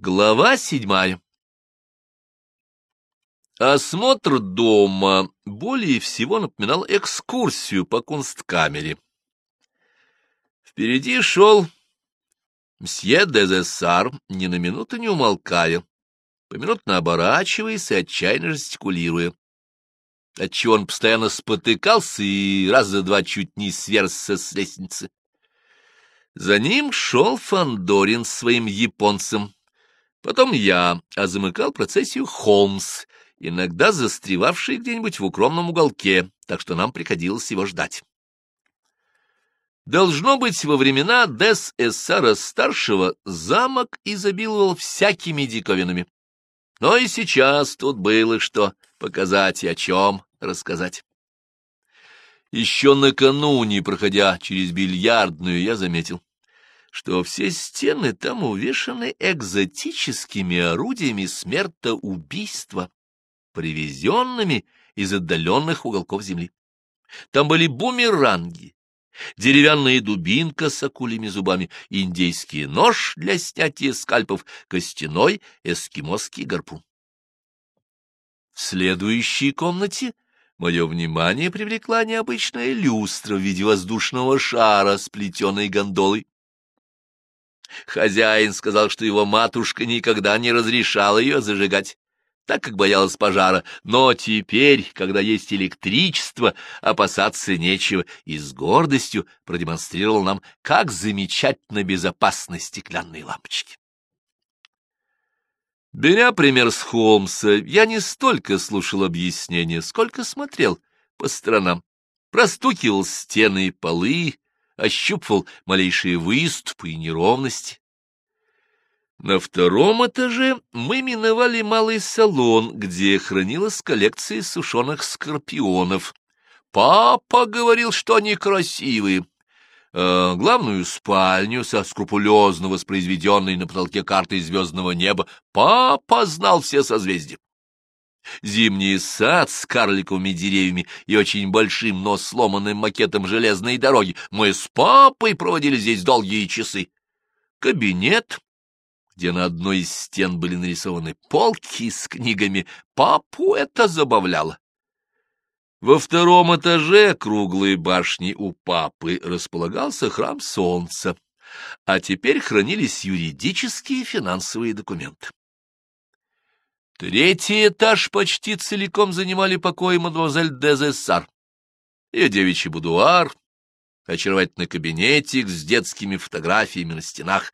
Глава седьмая Осмотр дома более всего напоминал экскурсию по кунсткамере. Впереди шел мсье Дезессар, ни на минуту не умолкая, поминутно оборачиваясь и отчаянно жестикулируя, отчего он постоянно спотыкался и раз за два чуть не сверзся с лестницы. За ним шел Фандорин своим японцем, Потом я, а замыкал процессию Холмс, иногда застревавший где-нибудь в укромном уголке, так что нам приходилось его ждать. Должно быть, во времена Дес Эссара-старшего замок изобиловал всякими диковинами. Но и сейчас тут было что показать и о чем рассказать. Еще накануне, проходя через бильярдную, я заметил, что все стены там увешаны экзотическими орудиями смертоубийства, привезенными из отдаленных уголков земли. Там были бумеранги, деревянная дубинка с акулями зубами, индейский нож для снятия скальпов, костяной эскимосский гарпун. В следующей комнате мое внимание привлекла необычная люстра в виде воздушного шара с плетеной гондолой. Хозяин сказал, что его матушка никогда не разрешала ее зажигать, так как боялась пожара, но теперь, когда есть электричество, опасаться нечего, и с гордостью продемонстрировал нам, как замечательно безопасны стеклянные лампочки. Беря пример с Холмса, я не столько слушал объяснения, сколько смотрел по сторонам, простукивал стены и полы, ощупывал малейшие выступы и неровности. На втором этаже мы миновали малый салон, где хранилась коллекция сушеных скорпионов. Папа говорил, что они красивые. А главную спальню со скрупулезно воспроизведенной на потолке картой звездного неба папа знал все созвездия. Зимний сад с карликовыми деревьями и очень большим, но сломанным макетом железной дороги. Мы с папой проводили здесь долгие часы. Кабинет, где на одной из стен были нарисованы полки с книгами, папу это забавляло. Во втором этаже круглой башни у папы располагался храм солнца, а теперь хранились юридические и финансовые документы. Третий этаж почти целиком занимали покои мадемуазель Дезессар. Ее девичий будуар, очаровательный кабинетик с детскими фотографиями на стенах,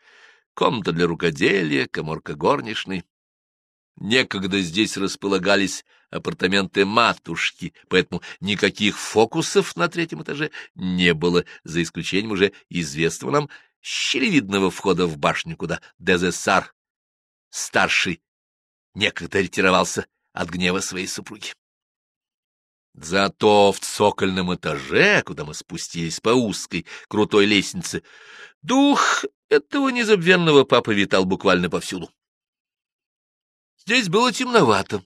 комната для рукоделия, коморка горничной. Некогда здесь располагались апартаменты матушки, поэтому никаких фокусов на третьем этаже не было, за исключением уже известного нам щелевидного входа в башню, куда Дезессар, старший, некогда ретировался от гнева своей супруги. Зато в цокольном этаже, куда мы спустились по узкой, крутой лестнице, дух этого незабвенного папы витал буквально повсюду. Здесь было темновато.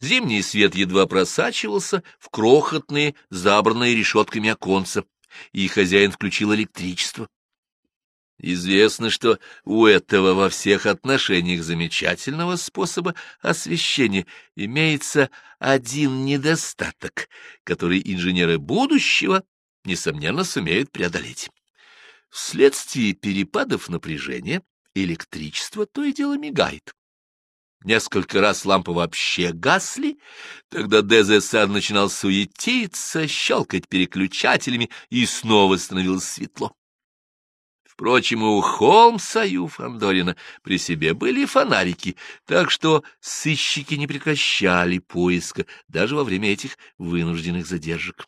Зимний свет едва просачивался в крохотные, забранные решетками оконца, и хозяин включил электричество. Известно, что у этого во всех отношениях замечательного способа освещения имеется один недостаток, который инженеры будущего, несомненно, сумеют преодолеть. Вследствие перепадов напряжения электричество то и дело мигает. Несколько раз лампы вообще гасли, тогда ДЗСР начинал суетиться, щелкать переключателями, и снова становилось светло. Впрочем, у Холмса и у Фандорина при себе были фонарики, так что сыщики не прекращали поиска даже во время этих вынужденных задержек.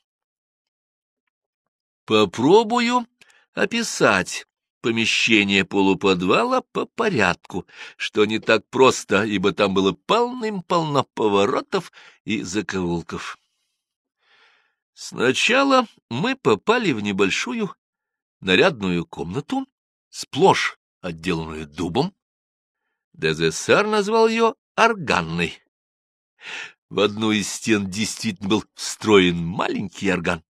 Попробую описать помещение полуподвала по порядку, что не так просто, ибо там было полным-полно поворотов и закоулков. Сначала мы попали в небольшую нарядную комнату, сплошь отделанную дубом. Дезессар назвал ее органной. В одну из стен действительно был встроен маленький орган.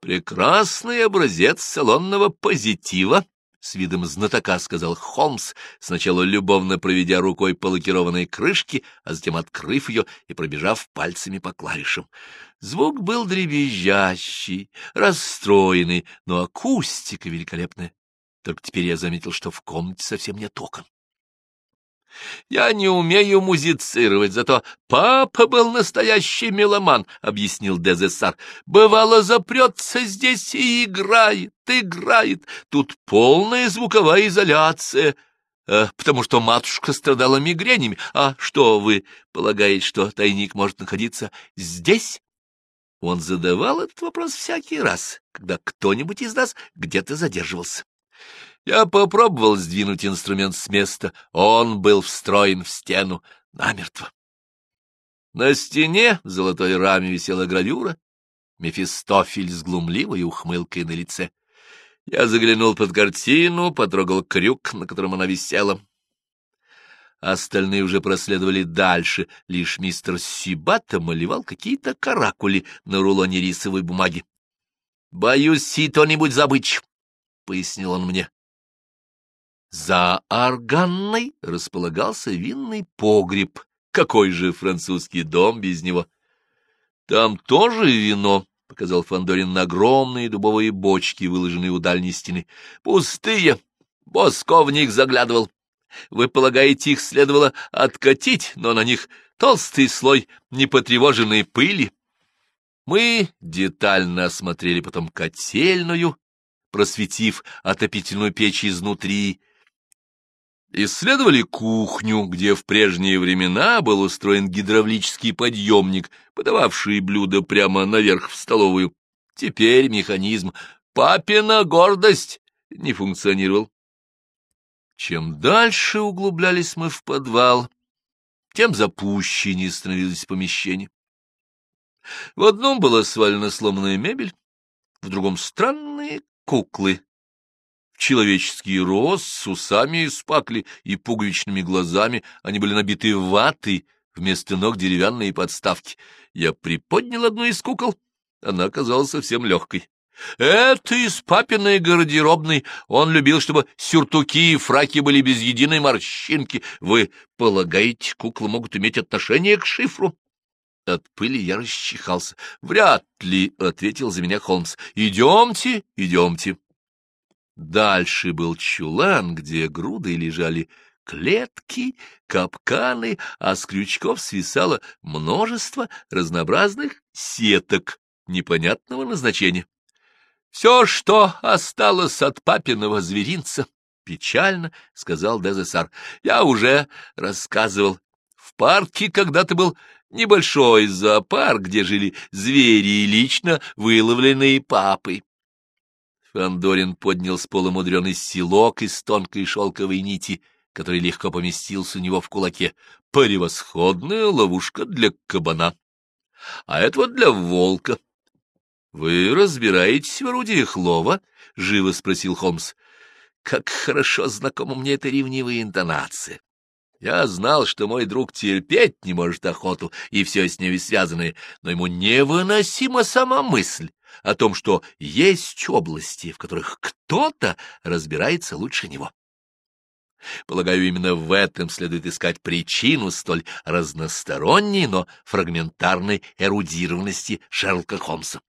Прекрасный образец салонного позитива, с видом знатока сказал Холмс, сначала любовно проведя рукой по лакированной крышке, а затем открыв ее и пробежав пальцами по клавишам. Звук был дребезжащий, расстроенный, но акустика великолепная. Только теперь я заметил, что в комнате совсем нет окон. Я не умею музицировать, зато папа был настоящий меломан, — объяснил Дезессар. Бывало, запрется здесь и играет, играет. Тут полная звуковая изоляция, э, потому что матушка страдала мигренями. А что вы полагаете, что тайник может находиться здесь? Он задавал этот вопрос всякий раз, когда кто-нибудь из нас где-то задерживался. Я попробовал сдвинуть инструмент с места, он был встроен в стену намертво. На стене в золотой раме висела гравюра, Мефистофель с глумливой ухмылкой на лице. Я заглянул под картину, потрогал крюк, на котором она висела. Остальные уже проследовали дальше, лишь мистер Сибата малевал какие-то каракули на рулоне рисовой бумаги. — Боюсь, сито-нибудь забыть, — пояснил он мне. За органной располагался винный погреб. Какой же французский дом без него? Там тоже вино, — показал Фандорин на огромные дубовые бочки, выложенные у дальней стены. Пустые. Боско в них заглядывал. Вы полагаете, их следовало откатить, но на них толстый слой непотревоженной пыли. Мы детально осмотрели потом котельную, просветив отопительную печь изнутри, Исследовали кухню, где в прежние времена был устроен гидравлический подъемник, подававший блюда прямо наверх в столовую. Теперь механизм «папина гордость» не функционировал. Чем дальше углублялись мы в подвал, тем запущеннее становилось помещение. В одном была свалена сломанная мебель, в другом — странные куклы человеческий рост, с усами из пакли и пуговичными глазами, они были набиты ватой, вместо ног деревянные подставки. Я приподнял одну из кукол, она оказалась совсем легкой. Это из папиной гардеробной. Он любил, чтобы сюртуки и фраки были без единой морщинки. Вы полагаете, куклы могут иметь отношение к шифру? От пыли я расчихался. Вряд ли, — ответил за меня Холмс. Идемте, идемте. Дальше был чулан, где грудой лежали клетки, капканы, а с крючков свисало множество разнообразных сеток непонятного назначения. «Все, что осталось от папиного зверинца», — печально сказал Дезессар, — «я уже рассказывал. В парке когда-то был небольшой зоопарк, где жили звери, лично выловленные папой. Фандорин поднял с пола мудреный селок из тонкой шелковой нити, который легко поместился у него в кулаке. Превосходная ловушка для кабана. А это вот для волка. — Вы разбираетесь в орудиях лова? — живо спросил Холмс. — Как хорошо знакома мне эта ревнивая интонация. Я знал, что мой друг терпеть не может охоту и все с ней связанное, но ему невыносима сама мысль о том, что есть области, в которых кто-то разбирается лучше него. Полагаю, именно в этом следует искать причину столь разносторонней, но фрагментарной эрудированности Шерлока Холмса.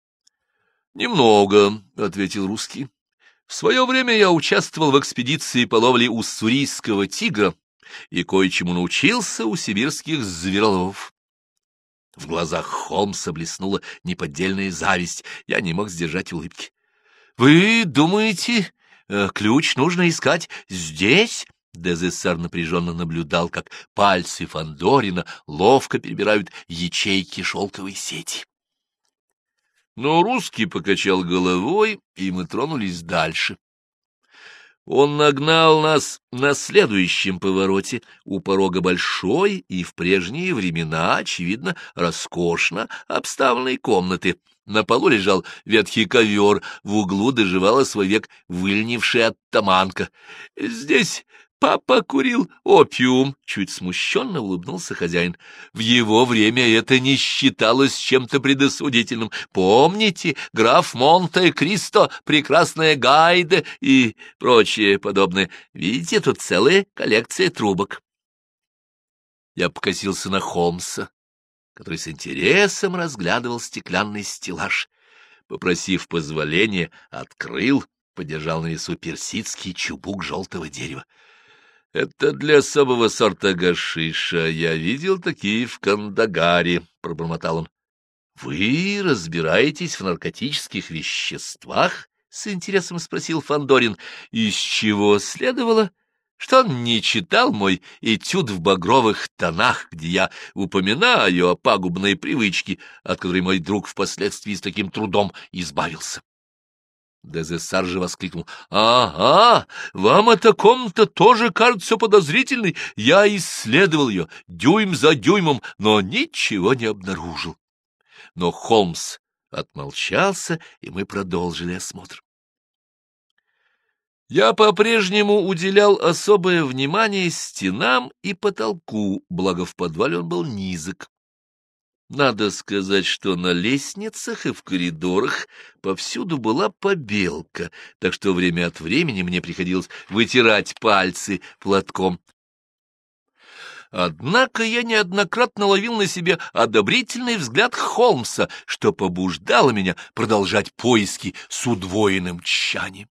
«Немного», — ответил русский. «В свое время я участвовал в экспедиции по ловле уссурийского тигра и кое-чему научился у сибирских звероловов. В глазах Холмса блеснула неподдельная зависть. Я не мог сдержать улыбки. — Вы думаете, э, ключ нужно искать здесь? Дезессар напряженно наблюдал, как пальцы Фандорина ловко перебирают ячейки шелковой сети. Но русский покачал головой, и мы тронулись дальше. Он нагнал нас на следующем повороте у порога большой и в прежние времена, очевидно, роскошно обставленной комнаты. На полу лежал ветхий ковер, в углу доживала свой век выльнившая оттаманка. Здесь папа курил опиум, — чуть смущенно улыбнулся хозяин. В его время это не считалось чем-то предосудительным. Помните, граф Монте-Кристо, прекрасная Гайда и прочее подобное. Видите, тут целая коллекция трубок. Я покосился на Холмса, который с интересом разглядывал стеклянный стеллаж. Попросив позволения, открыл, подержал на весу персидский чубук желтого дерева. — Это для особого сорта гашиша. Я видел такие в Кандагаре, — пробормотал он. — Вы разбираетесь в наркотических веществах? — с интересом спросил Фандорин. Из чего следовало? — что он не читал мой этюд в багровых тонах, где я упоминаю о пагубной привычке, от которой мой друг впоследствии с таким трудом избавился. Дезессар же воскликнул. — Ага, вам эта комната тоже кажется подозрительной. Я исследовал ее дюйм за дюймом, но ничего не обнаружил. Но Холмс отмолчался, и мы продолжили осмотр. Я по-прежнему уделял особое внимание стенам и потолку, благо в подвале он был низок. Надо сказать, что на лестницах и в коридорах повсюду была побелка, так что время от времени мне приходилось вытирать пальцы платком. Однако я неоднократно ловил на себе одобрительный взгляд Холмса, что побуждало меня продолжать поиски с удвоенным тщанием.